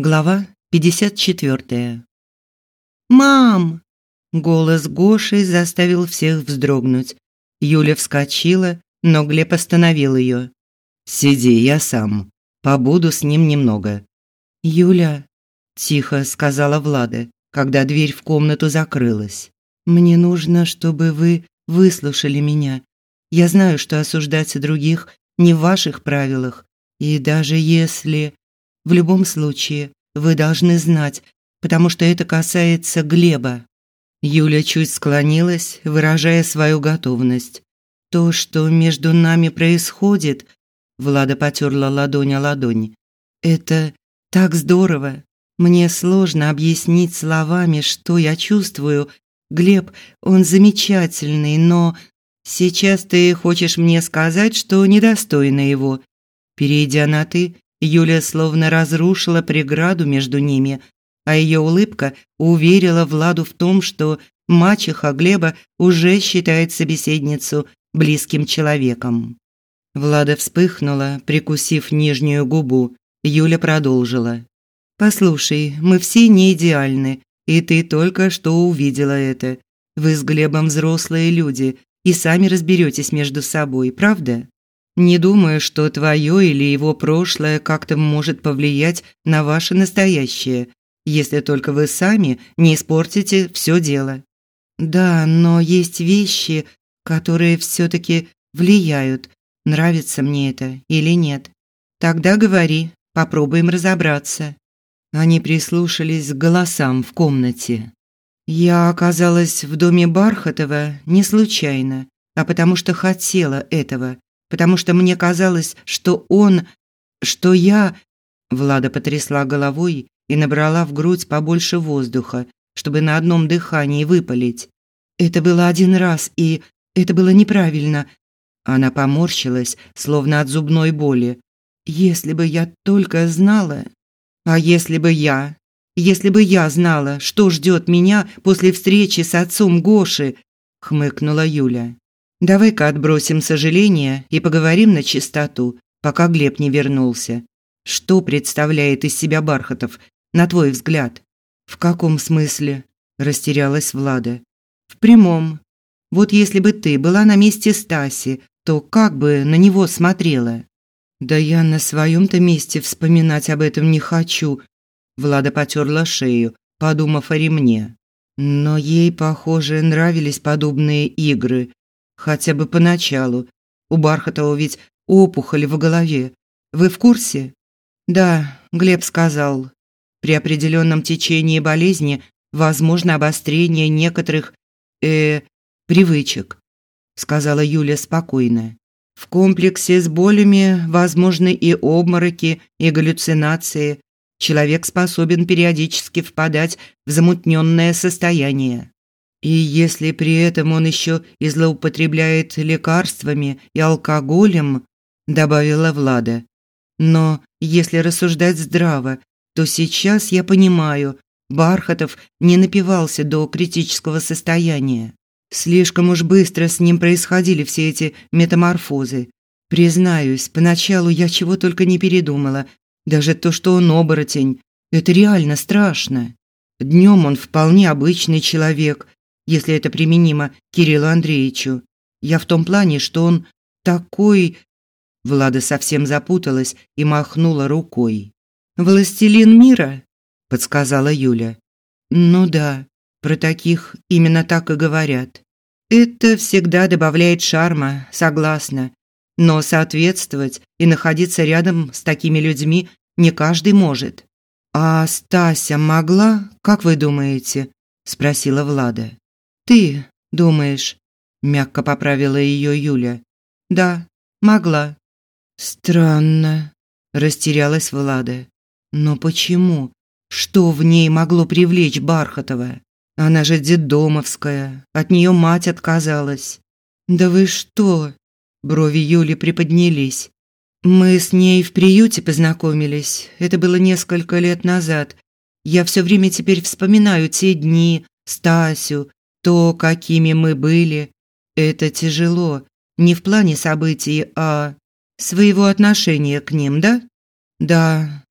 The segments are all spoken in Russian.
Глава 54. «Мам!» Голос Гоши заставил всех вздрогнуть. Юля вскочила, но Глеб остановил ее. «Сиди, я сам. Побуду с ним немного». «Юля», – тихо сказала Влада, когда дверь в комнату закрылась. «Мне нужно, чтобы вы выслушали меня. Я знаю, что осуждать других не в ваших правилах. И даже если... В любом случае, вы должны знать, потому что это касается Глеба. Юля чуть склонилась, выражая свою готовность. То, что между нами происходит, Влада потёрла ладонь о ладонь. Это так здорово. Мне сложно объяснить словами, что я чувствую. Глеб, он замечательный, но сейчас ты хочешь мне сказать, что недостойна его. Перейдя на ты, Юля словно разрушила преграду между ними, а ее улыбка уверила Владу в том, что мачеха Глеба уже считает собеседницу близким человеком. Влада вспыхнула, прикусив нижнюю губу. Юля продолжила. «Послушай, мы все не идеальны, и ты только что увидела это. Вы с Глебом взрослые люди и сами разберетесь между собой, правда? Не думаю, что твое или его прошлое как-то может повлиять на ваше настоящее, если только вы сами не испортите все дело. Да, но есть вещи, которые все таки влияют, нравится мне это или нет. Тогда говори, попробуем разобраться. Они прислушались к голосам в комнате. Я оказалась в доме Бархатова не случайно, а потому что хотела этого потому что мне казалось, что он, что я... Влада потрясла головой и набрала в грудь побольше воздуха, чтобы на одном дыхании выпалить. Это было один раз, и это было неправильно. Она поморщилась, словно от зубной боли. Если бы я только знала... А если бы я... Если бы я знала, что ждет меня после встречи с отцом Гоши, хмыкнула Юля. Давай-ка отбросим сожаление и поговорим на чистоту, пока Глеб не вернулся. Что представляет из себя Бархатов, на твой взгляд? В каком смысле? растерялась Влада. В прямом. Вот если бы ты была на месте Стаси, то как бы на него смотрела? Да я на своем то месте вспоминать об этом не хочу. Влада потёрла шею, подумав о ремне. Но ей, похоже, нравились подобные игры, Хотя бы поначалу. У Бархатова ведь опухоль в голове. Вы в курсе? Да, Глеб сказал. При определенном течении болезни возможно обострение некоторых э привычек, сказала Юля спокойно. В комплексе с болями возможны и обмороки, и галлюцинации. Человек способен периодически впадать в замутненное состояние. И если при этом он еще и злоупотребляет лекарствами и алкоголем, добавила Влада. Но если рассуждать здраво, то сейчас я понимаю, Бархатов не напивался до критического состояния. Слишком уж быстро с ним происходили все эти метаморфозы. Признаюсь, поначалу я чего только не передумала. Даже то, что он оборотень, это реально страшно. Днем он вполне обычный человек, если это применимо Кириллу Андреевичу. Я в том плане, что он такой... Влада совсем запуталась и махнула рукой. «Властелин мира?» – подсказала Юля. «Ну да, про таких именно так и говорят. Это всегда добавляет шарма, согласна. Но соответствовать и находиться рядом с такими людьми не каждый может. А Стася могла, как вы думаете? спросила Влада. Ты думаешь, мягко поправила ее Юля. Да, могла. Странно, растерялась Влада. Но почему? Что в ней могло привлечь Бархатова? Она же детдомовская, от нее мать отказалась. Да вы что? Брови Юли приподнялись. Мы с ней в приюте познакомились. Это было несколько лет назад. Я все время теперь вспоминаю те дни, Стасю, то, какими мы были, это тяжело. Не в плане событий, а своего отношения к ним, да? Да.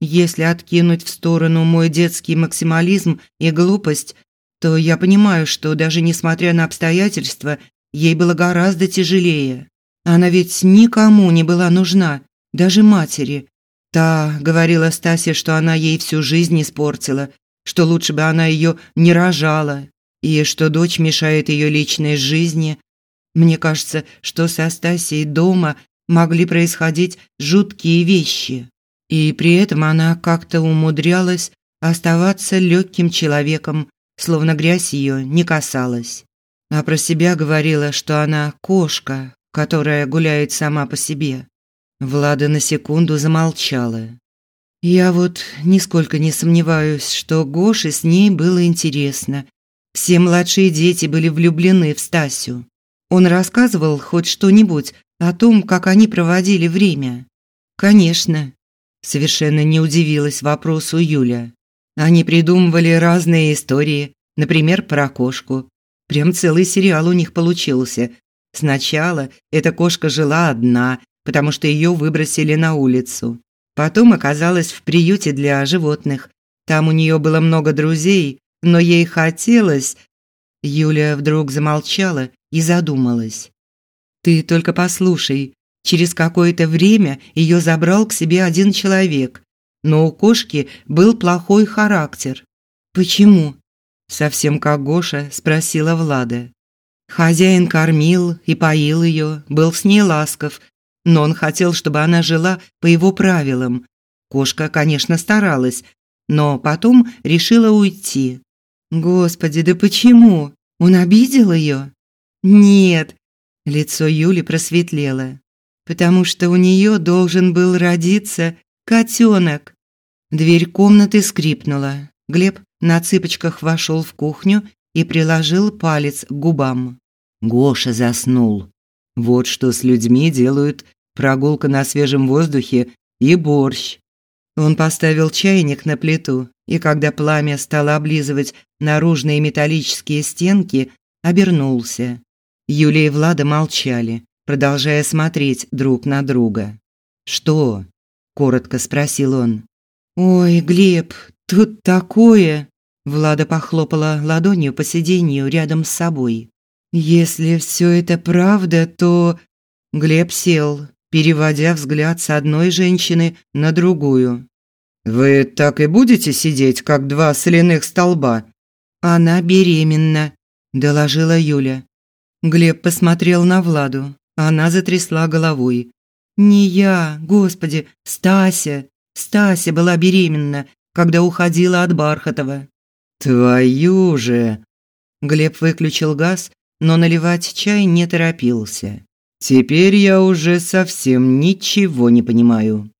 Если откинуть в сторону мой детский максимализм и глупость, то я понимаю, что даже несмотря на обстоятельства, ей было гораздо тяжелее. Она ведь никому не была нужна, даже матери. Та говорила Стасе, что она ей всю жизнь испортила, что лучше бы она ее не рожала, и что дочь мешает ее личной жизни. Мне кажется, что со Стасией дома могли происходить жуткие вещи. И при этом она как-то умудрялась оставаться легким человеком, словно грязь ее не касалась. А про себя говорила, что она кошка, которая гуляет сама по себе. Влада на секунду замолчала. Я вот нисколько не сомневаюсь, что Гоше с ней было интересно. Все младшие дети были влюблены в Стасю. Он рассказывал хоть что-нибудь о том, как они проводили время. Конечно, совершенно не удивилась вопросу Юля. Они придумывали разные истории, например, про кошку. Прям целый сериал у них получился. Сначала эта кошка жила одна, потому что ее выбросили на улицу. Потом оказалась в приюте для животных. Там у нее было много друзей, но ей хотелось... Юля вдруг замолчала и задумалась. Ты только послушай, через какое-то время ее забрал к себе один человек, но у кошки был плохой характер. Почему? Совсем как Гоша спросила Влада. Хозяин кормил и поил ее, был с ней ласков, но он хотел, чтобы она жила по его правилам. Кошка, конечно, старалась, но потом решила уйти. Господи, да почему? Он обидел ее? Нет. Лицо Юли просветлело. Потому что у нее должен был родиться котенок. Дверь комнаты скрипнула. Глеб на цыпочках вошел в кухню и приложил палец к губам. Гоша заснул. Вот что с людьми делают прогулка на свежем воздухе и борщ. Он поставил чайник на плиту, и когда пламя стало облизывать наружные металлические стенки, обернулся. Юлия и Влада молчали, продолжая смотреть друг на друга. «Что?» – коротко спросил он. «Ой, Глеб, тут такое!» Влада похлопала ладонью по сиденью рядом с собой. «Если все это правда, то...» Глеб сел, переводя взгляд с одной женщины на другую. «Вы так и будете сидеть, как два соляных столба?» «Она беременна», – доложила Юля. Глеб посмотрел на Владу. Она затрясла головой. «Не я, господи, Стася. Стася была беременна, когда уходила от Бархатова». «Твою же!» Глеб выключил газ, но наливать чай не торопился. «Теперь я уже совсем ничего не понимаю».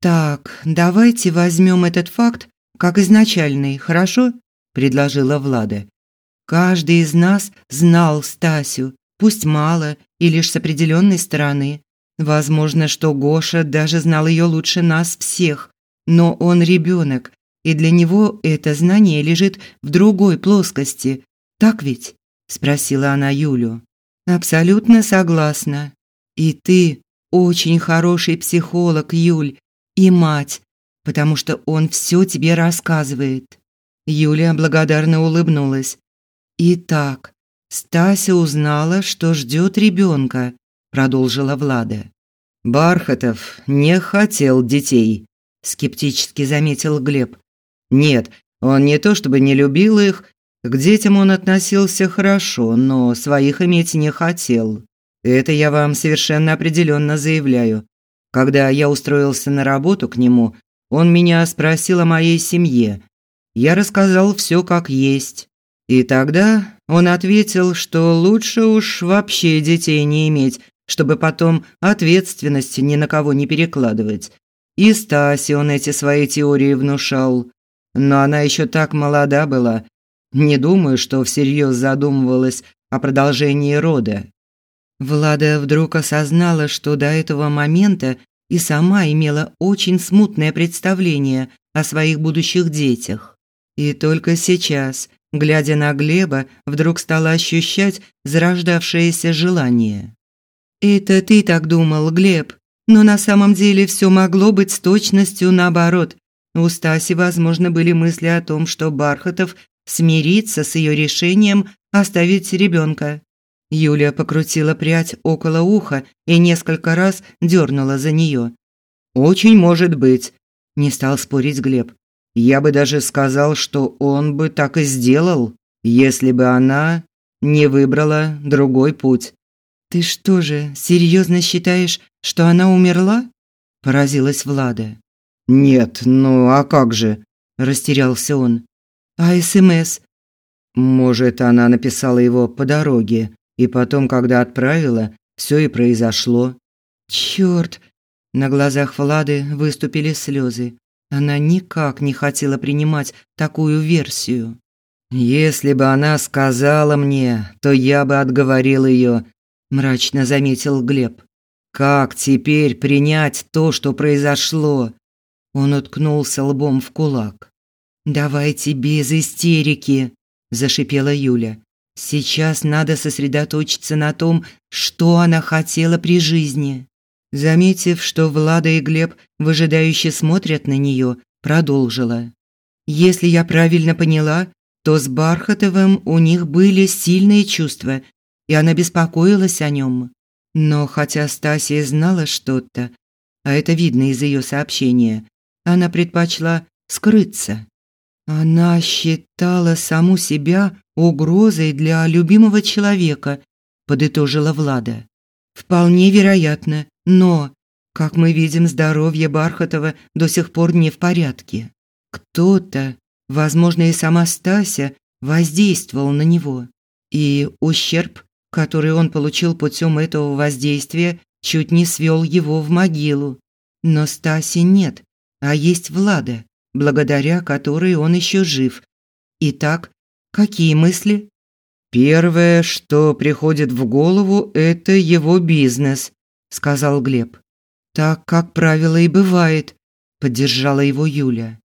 «Так, давайте возьмем этот факт как изначальный, хорошо?» – предложила Влада. «Каждый из нас знал Стасю, пусть мало и лишь с определенной стороны. Возможно, что Гоша даже знал ее лучше нас всех, но он ребенок, и для него это знание лежит в другой плоскости. Так ведь? спросила она Юлю. Абсолютно согласна. И ты очень хороший психолог, Юль, и мать, потому что он все тебе рассказывает. Юля благодарно улыбнулась. Итак, Стася узнала, что ждет ребенка, продолжила Влада. Бархатов не хотел детей, скептически заметил Глеб. Нет, он не то чтобы не любил их, к детям он относился хорошо, но своих иметь не хотел. Это я вам совершенно определенно заявляю. Когда я устроился на работу к нему, он меня спросил о моей семье. Я рассказал все как есть. И тогда он ответил, что лучше уж вообще детей не иметь, чтобы потом ответственности ни на кого не перекладывать. И Стасе он эти свои теории внушал. Но она еще так молода была. Не думаю, что всерьез задумывалась о продолжении рода. Влада вдруг осознала, что до этого момента и сама имела очень смутное представление о своих будущих детях. И только сейчас, глядя на Глеба, вдруг стала ощущать зарождавшееся желание. «Это ты так думал, Глеб, но на самом деле все могло быть с точностью наоборот. у Стаси, возможно, были мысли о том, что Бархатов смирится с ее решением оставить ребенка. Юлия покрутила прядь около уха и несколько раз дернула за нее. «Очень может быть», – не стал спорить Глеб. «Я бы даже сказал, что он бы так и сделал, если бы она не выбрала другой путь». «Ты что же, серьезно считаешь, что она умерла?» – поразилась Влада. «Нет, ну а как же?» – растерялся он. «А СМС?» «Может, она написала его по дороге, и потом, когда отправила, все и произошло». «Черт!» На глазах Влады выступили слезы. Она никак не хотела принимать такую версию. «Если бы она сказала мне, то я бы отговорил ее», – мрачно заметил Глеб. «Как теперь принять то, что произошло?» Он уткнулся лбом в кулак. «Давайте без истерики», – зашипела Юля. «Сейчас надо сосредоточиться на том, что она хотела при жизни». Заметив, что Влада и Глеб выжидающе смотрят на нее, продолжила. «Если я правильно поняла, то с Бархатовым у них были сильные чувства, и она беспокоилась о нем. Но хотя Стасия знала что-то, а это видно из ее сообщения, она предпочла скрыться. Она считала саму себя угрозой для любимого человека, подытожила Влада. Вполне вероятно, но, как мы видим, здоровье Бархатова до сих пор не в порядке. Кто-то, возможно, и сама Стася, воздействовал на него. И ущерб, который он получил путем этого воздействия, чуть не свел его в могилу. Но Стаси нет а есть Влада, благодаря которой он еще жив. Итак, какие мысли? Первое, что приходит в голову, это его бизнес, сказал Глеб. Так, как правило, и бывает, поддержала его Юля.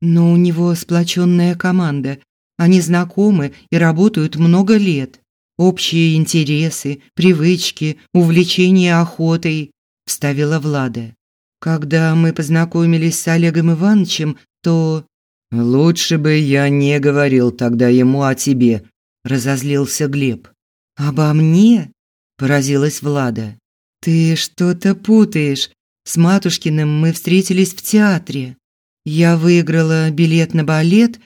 Но у него сплоченная команда. Они знакомы и работают много лет. Общие интересы, привычки, увлечения охотой, вставила Влада. Когда мы познакомились с Олегом Ивановичем, то лучше бы я не говорил тогда ему о тебе, разозлился Глеб. Обо мне? поразилась Влада. Ты что-то путаешь. С Матушкиным мы встретились в театре. Я выиграла билет на балет.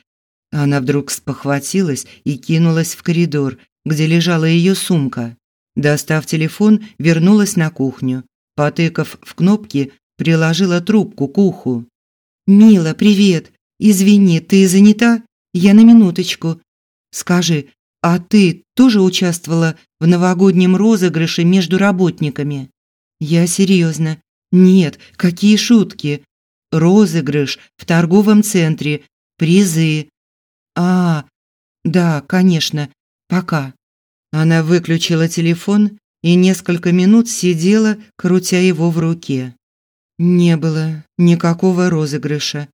Она вдруг спохватилась и кинулась в коридор, где лежала ее сумка. Достав телефон, вернулась на кухню. Потыкав в кнопки, приложила трубку к уху. «Мила, привет! Извини, ты занята? Я на минуточку. Скажи, а ты тоже участвовала в новогоднем розыгрыше между работниками?» «Я серьезно. Нет, какие шутки. Розыгрыш в торговом центре. Призы. А, да, конечно. Пока». Она выключила телефон и несколько минут сидела, крутя его в руке. Не было никакого розыгрыша.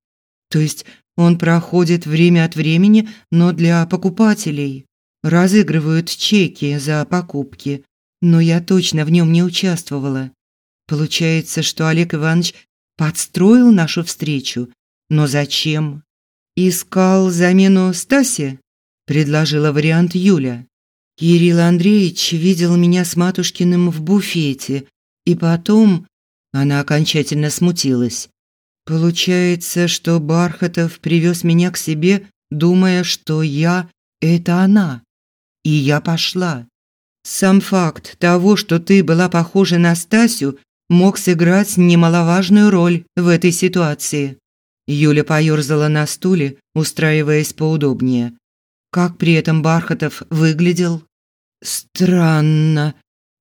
То есть он проходит время от времени, но для покупателей. Разыгрывают чеки за покупки, но я точно в нем не участвовала. Получается, что Олег Иванович подстроил нашу встречу. Но зачем? Искал замену Стасе? предложила вариант Юля. Кирилл Андреевич видел меня с Матушкиным в буфете, и потом она окончательно смутилась. Получается, что Бархатов привез меня к себе, думая, что я это она. И я пошла. Сам факт того, что ты была похожа на Стасю, мог сыграть немаловажную роль в этой ситуации. Юля поёрзала на стуле, устраиваясь поудобнее. Как при этом Бархатов выглядел? Странно,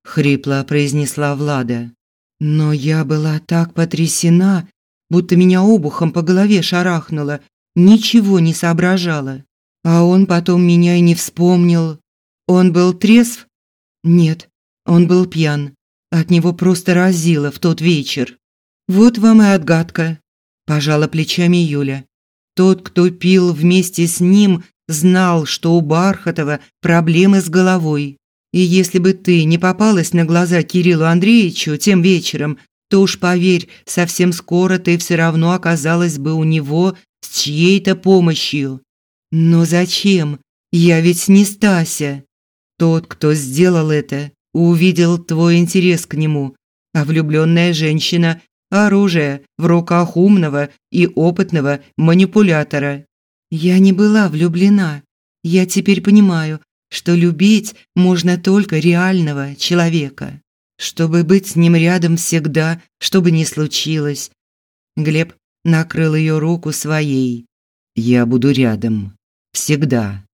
хрипло произнесла Влада. Но я была так потрясена, будто меня обухом по голове шарахнуло, ничего не соображала. А он потом меня и не вспомнил. Он был трезв? Нет, он был пьян. От него просто разило в тот вечер. Вот вам и отгадка, пожала плечами Юля. Тот, кто пил вместе с ним, знал, что у Бархатова проблемы с головой. И если бы ты не попалась на глаза Кириллу Андреевичу тем вечером, то уж поверь, совсем скоро ты все равно оказалась бы у него с чьей-то помощью. Но зачем? Я ведь не Стася. Тот, кто сделал это, увидел твой интерес к нему, а влюбленная женщина – оружие в руках умного и опытного манипулятора. Я не была влюблена. Я теперь понимаю, что любить можно только реального человека чтобы быть с ним рядом всегда, что бы ни случилось. Глеб накрыл ее руку своей. Я буду рядом всегда.